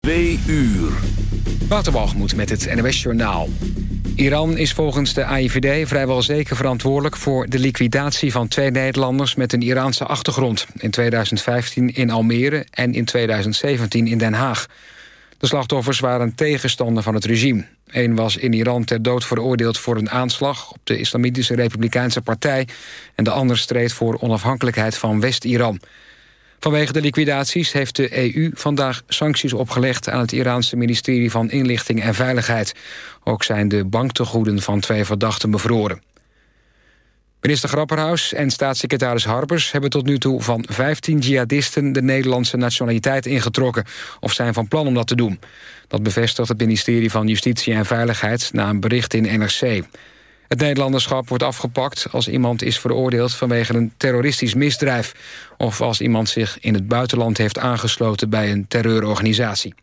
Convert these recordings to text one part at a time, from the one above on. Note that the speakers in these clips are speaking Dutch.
2 uur. Waterbalgemoed met het NOS Journaal. Iran is volgens de AIVD vrijwel zeker verantwoordelijk... voor de liquidatie van twee Nederlanders met een Iraanse achtergrond... in 2015 in Almere en in 2017 in Den Haag. De slachtoffers waren tegenstander van het regime. Eén was in Iran ter dood veroordeeld voor een aanslag... op de Islamitische Republikeinse Partij... en de ander streed voor onafhankelijkheid van West-Iran... Vanwege de liquidaties heeft de EU vandaag sancties opgelegd... aan het Iraanse ministerie van Inlichting en Veiligheid. Ook zijn de banktegoeden van twee verdachten bevroren. Minister Grapperhaus en staatssecretaris Harbers... hebben tot nu toe van 15 jihadisten de Nederlandse nationaliteit ingetrokken... of zijn van plan om dat te doen. Dat bevestigt het ministerie van Justitie en Veiligheid... na een bericht in NRC. Het Nederlanderschap wordt afgepakt als iemand is veroordeeld vanwege een terroristisch misdrijf of als iemand zich in het buitenland heeft aangesloten bij een terreurorganisatie.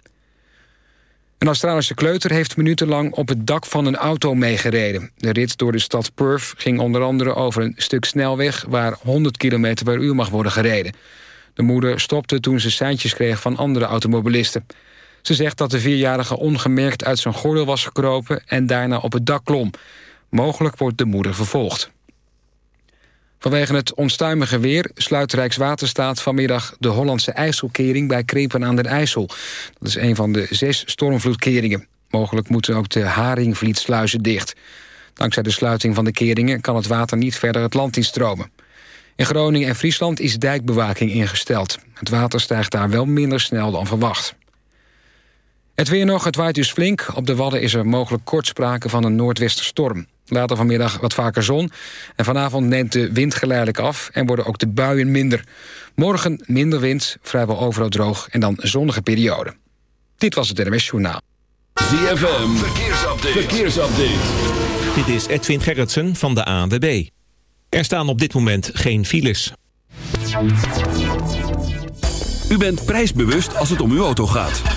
Een Australische kleuter heeft minutenlang op het dak van een auto meegereden. De rit door de stad Perth ging onder andere over een stuk snelweg... waar 100 km per uur mag worden gereden. De moeder stopte toen ze seintjes kreeg van andere automobilisten. Ze zegt dat de vierjarige ongemerkt uit zijn gordel was gekropen... en daarna op het dak klom. Mogelijk wordt de moeder vervolgd. Vanwege het onstuimige weer sluit Rijkswaterstaat vanmiddag de Hollandse IJsselkering bij Krepen aan den IJssel. Dat is een van de zes stormvloedkeringen. Mogelijk moeten ook de Haringvlietsluizen dicht. Dankzij de sluiting van de keringen kan het water niet verder het land instromen. In Groningen en Friesland is dijkbewaking ingesteld. Het water stijgt daar wel minder snel dan verwacht. Het weer nog, het waait dus flink. Op de Wadden is er mogelijk kort sprake van een noordwesterstorm. Later vanmiddag wat vaker zon. En vanavond neemt de wind geleidelijk af en worden ook de buien minder. Morgen minder wind, vrijwel overal droog en dan zonnige periode. Dit was het NMS Journaal. ZFM, verkeersupdate. verkeersupdate. Dit is Edwin Gerritsen van de ANWB. Er staan op dit moment geen files. U bent prijsbewust als het om uw auto gaat.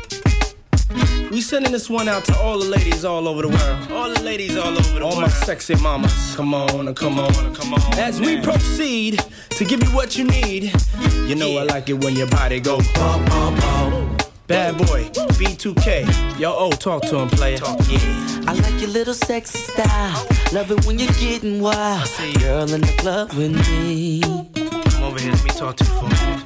We sending this one out to all the ladies all over the world. All the ladies all over the all world. All my sexy mamas. Come on, come on, come on. As we proceed to give you what you need. You know I like it when your body go bum, bum, bum. Bad boy, B2K. Yo, oh, talk to him, player. Talk, yeah. I like your little sexy style. Love it when you're getting wild. Girl in the club with me. Come over here, let me talk to you for a minute.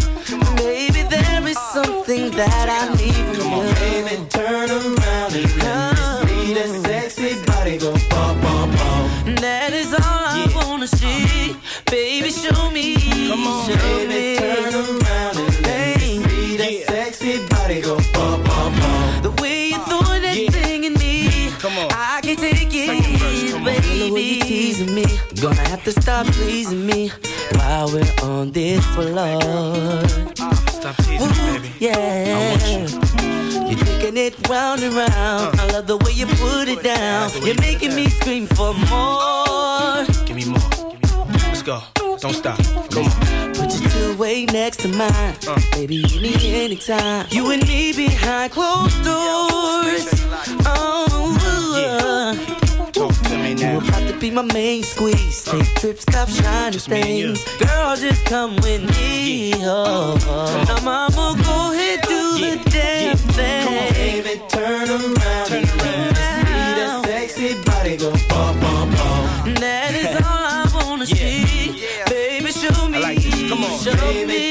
Baby, there is something that I need from Come on, you. baby, turn around and let me see that sexy body go bum, bum, bum. That is all I wanna see. Baby, show me. Come on, show baby, me. turn around and let me see that sexy body go Gonna have to stop pleasing me while we're on this floor. Stop teasing me, baby. Yeah. I want you. You're taking it round and round. I love the way you put it down. You're making me scream for more. Give me more. Let's go. Don't stop. Come on. Put your two way next to mine. Uh. Baby, you need anytime. You and me behind closed doors. Oh, To me you now. about to be my main squeeze. Uh. Take trips, cop shiny Just things. Girl, just come with me. Oh, oh. now mama, go ahead, do Yeah, the damn yeah. thing. Come on, baby, turn around. Turn around. See that sexy body go bum, bum, bum. That is all I wanna Yeah. see. Baby, show me. Like. Come on, show baby, me.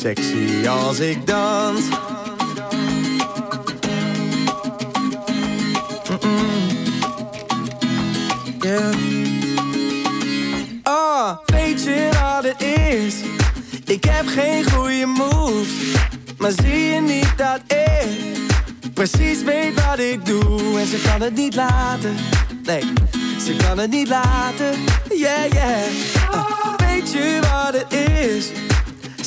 Sexy als ik dans. Yeah. Oh, weet je wat het is? Ik heb geen goede moves. Maar zie je niet dat ik precies weet wat ik doe en ze kan het niet laten. Nee, ze kan het niet laten. Yeah, yeah. Uh, weet je wat het is?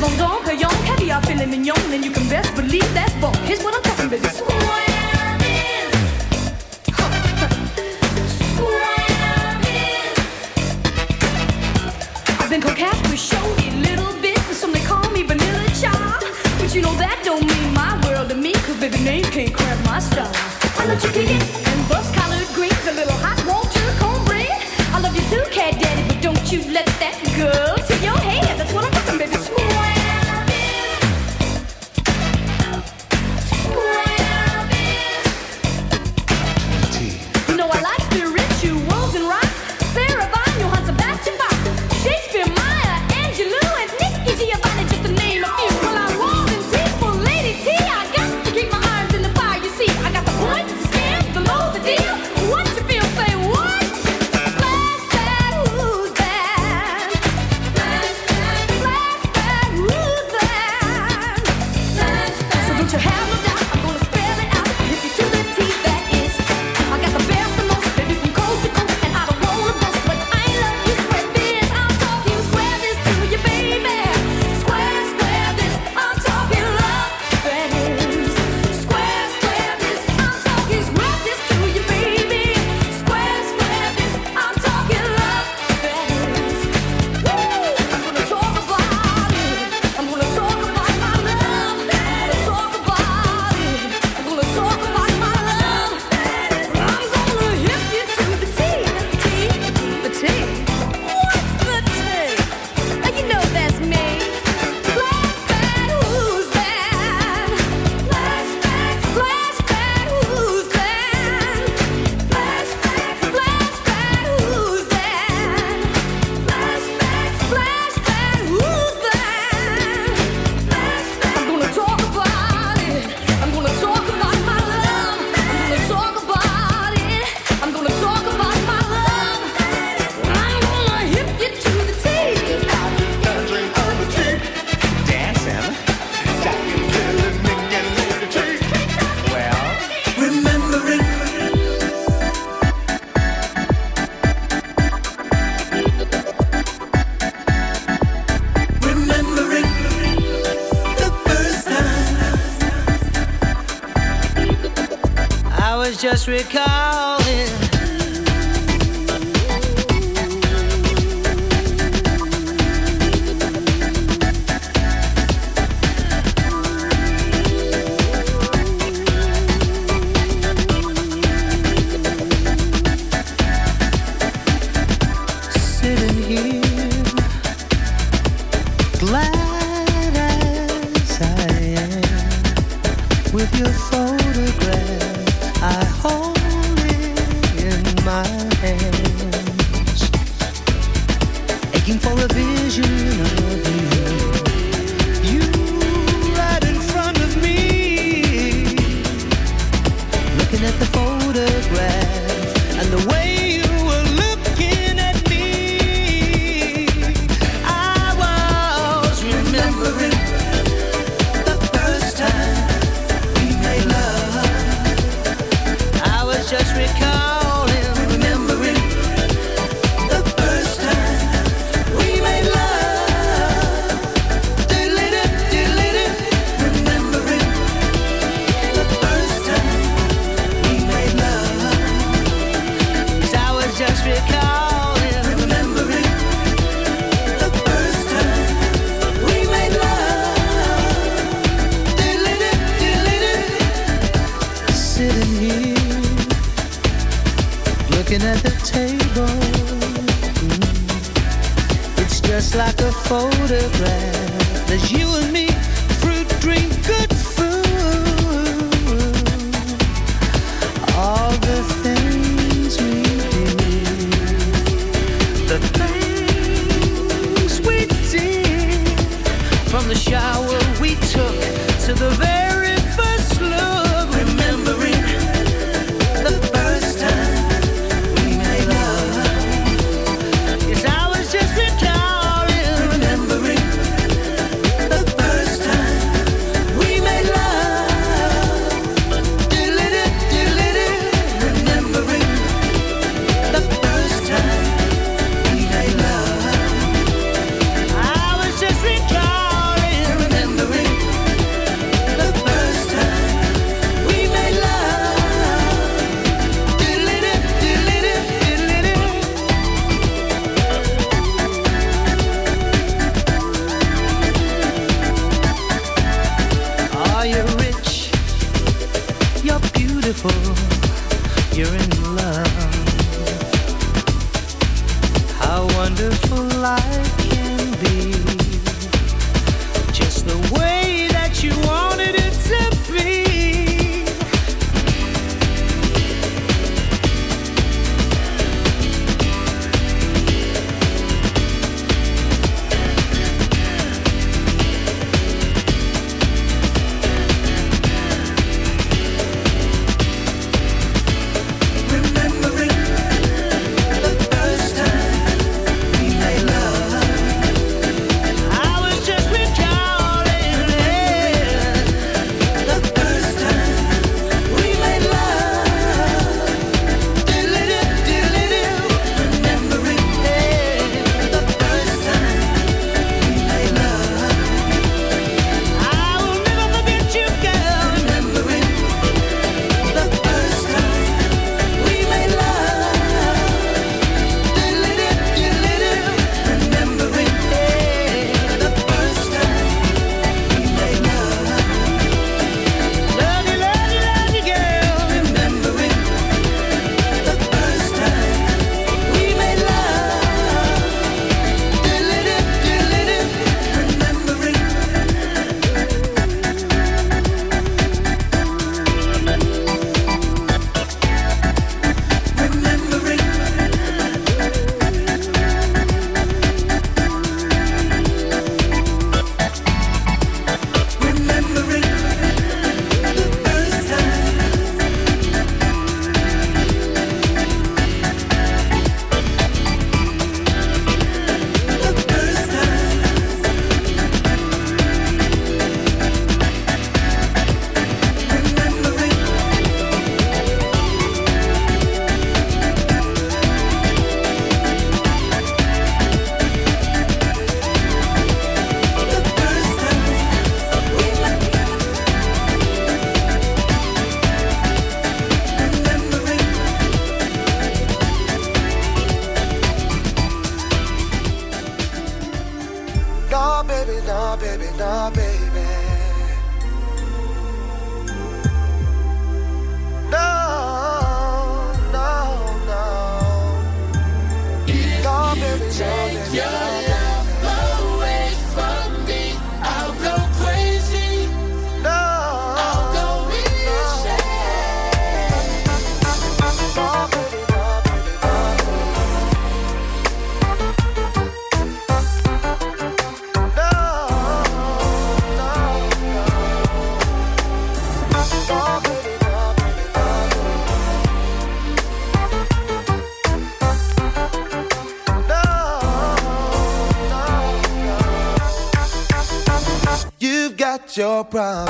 Bon Don, Cayenne, caviar, filet mignon, and you can best believe that's bon. Here's what I'm beautiful got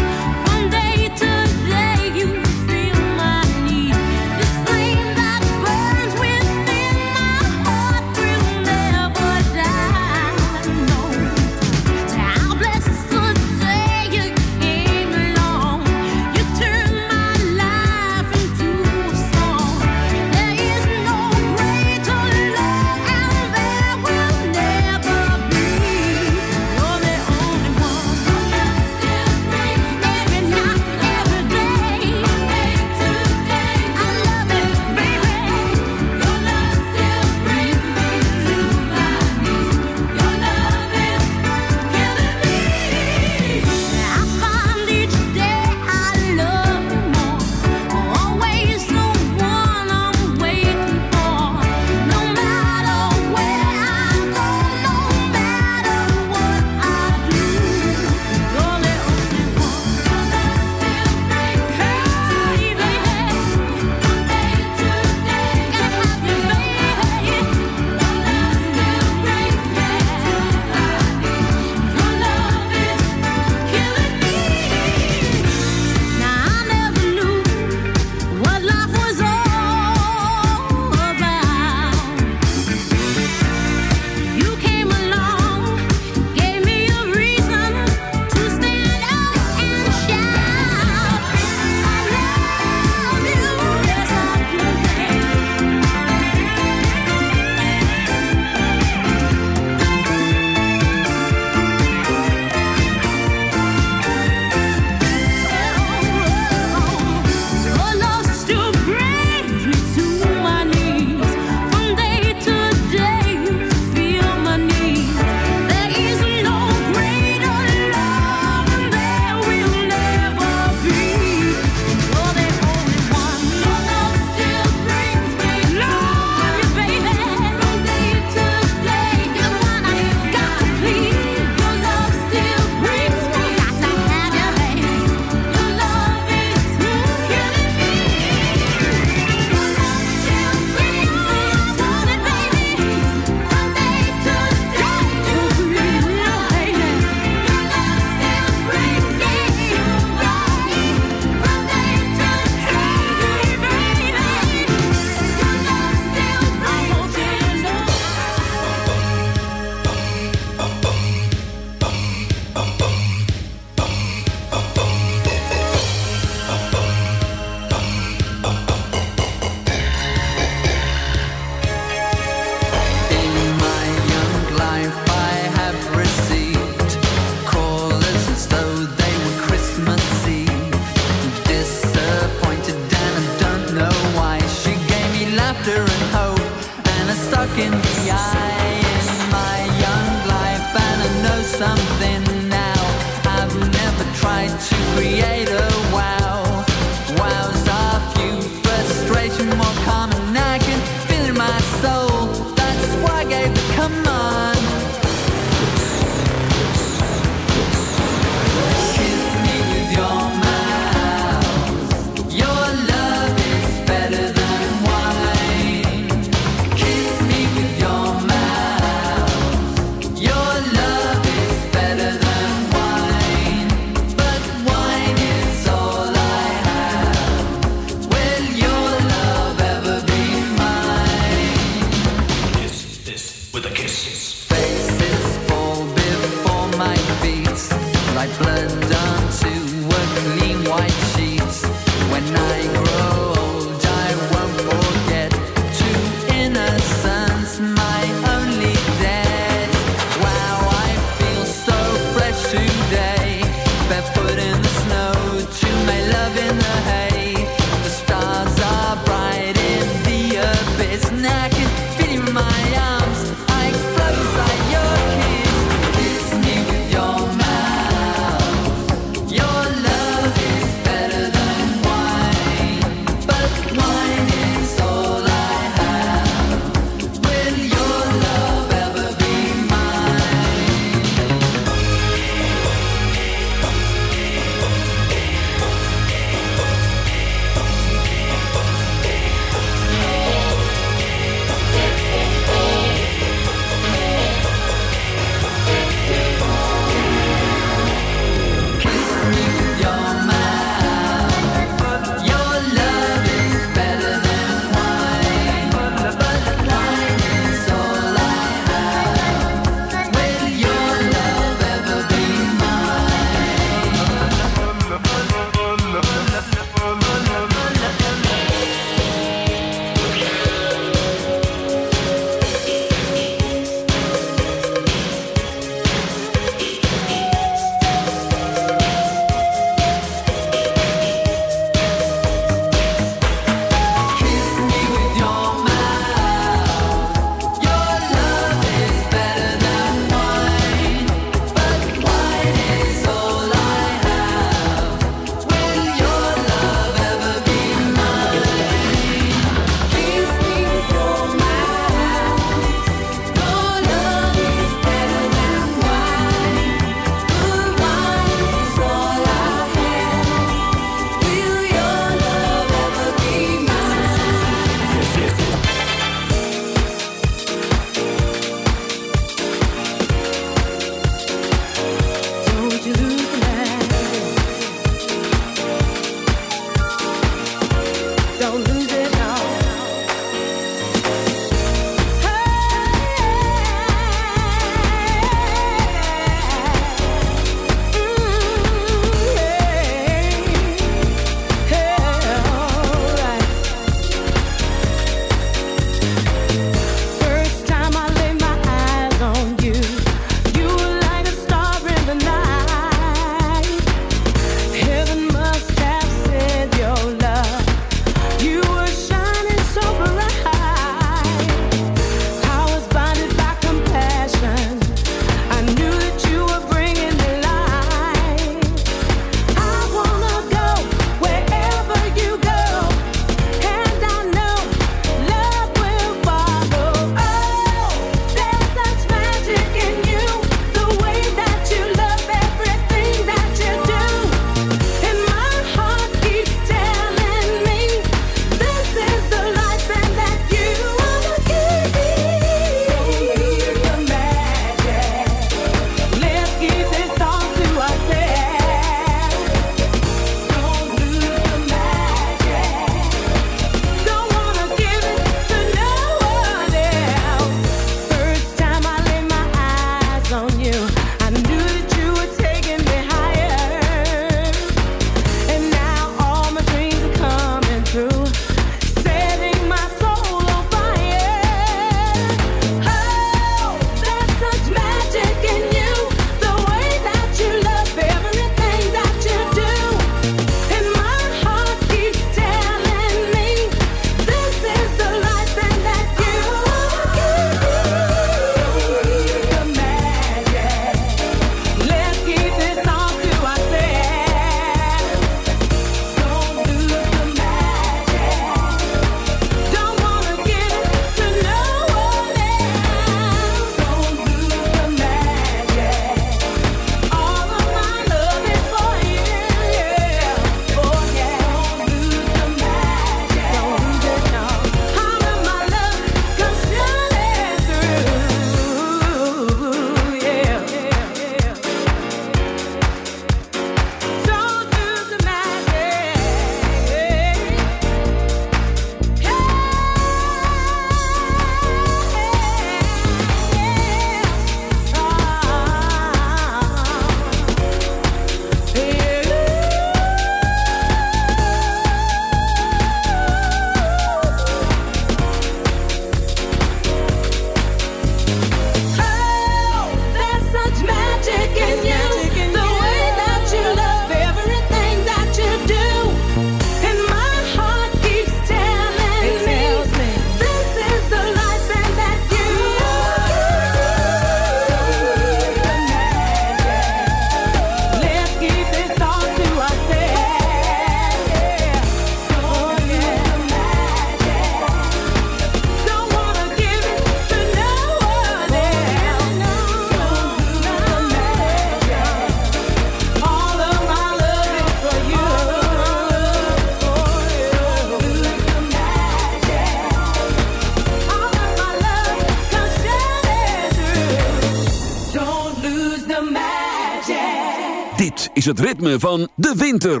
is het ritme van de winter.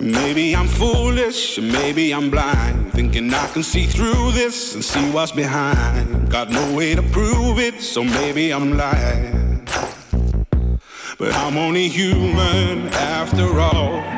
Maybe I'm foolish, maybe I'm blind. Thinking I can see through this and see what's behind. Got no way to prove it, so maybe I'm lying. But I'm only human after all.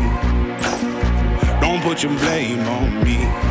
put your blame on me.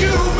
Human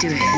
Do it.